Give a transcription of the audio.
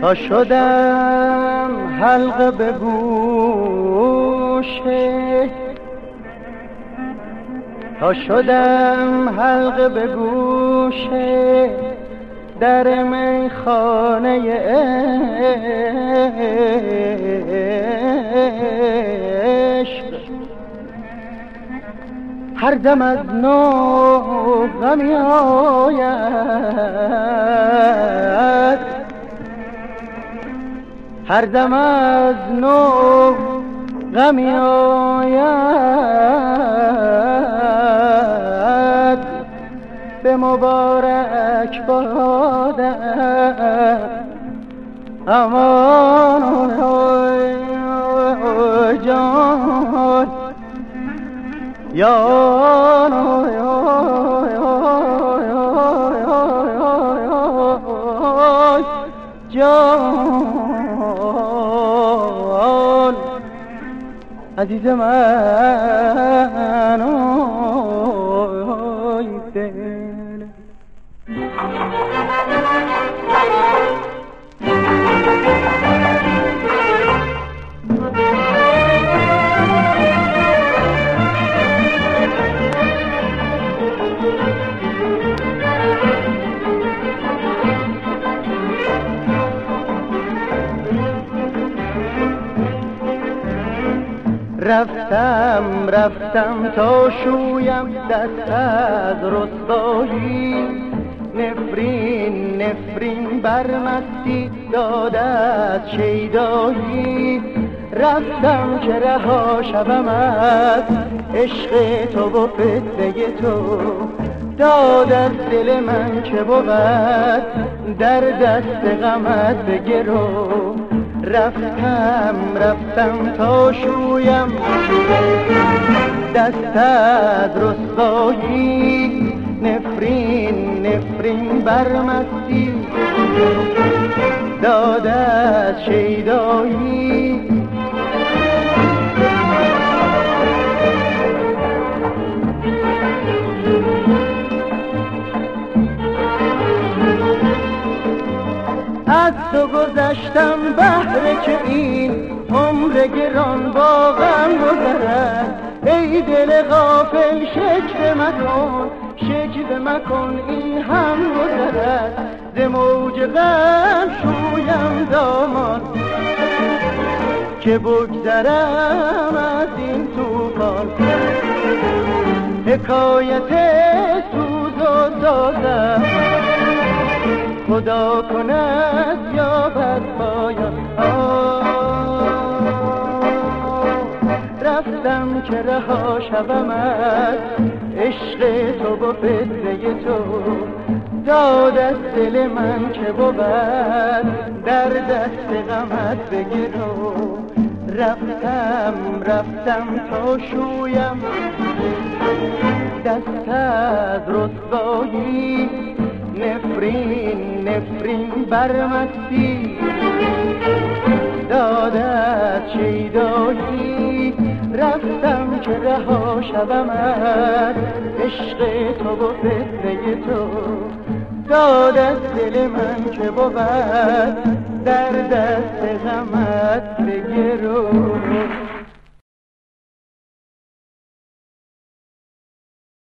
تا شدم حلقه به گوشه تا شدم حلقه به گوشه در میخانه عشق. هر دم از نو غمی آید هر دم از نو غمی آید. به مبارک باده امان جان. یا جان. عزیز من رفتم رفتم تا شویم دست از رسوایی نفرین نفرین بر مستی داد از شیدایی. رفتم که رها شوم از عشق تو و فتنه تو. داد از دل من که بود در دست غمت بگرو رفتم رفتم تا شویم. دست از رسوایی نفرین نفرین بر مستی. داد از شیدایی از تو گذشتم بهره که این عمر گران با غم گذرد. ای دل غافل شکر مکن شکر مکن این هم گذرد. ز موج غم شویم دامان. که بگذرم از این توفان حکایت سوز و سازم خدا کند یا بر پایان رفتم که رها شوم از عشق تو و فتنه تو. داد از دل من که بود در دست غمت بگیرو رفتم رفتم تا شویم. دست از رسوایی نفرین نفرین مستی. دادت شیدایی رفتم که رها شوم از عشق تو و فتنه تو. داد از دل من که بود در دست غمت بگرو.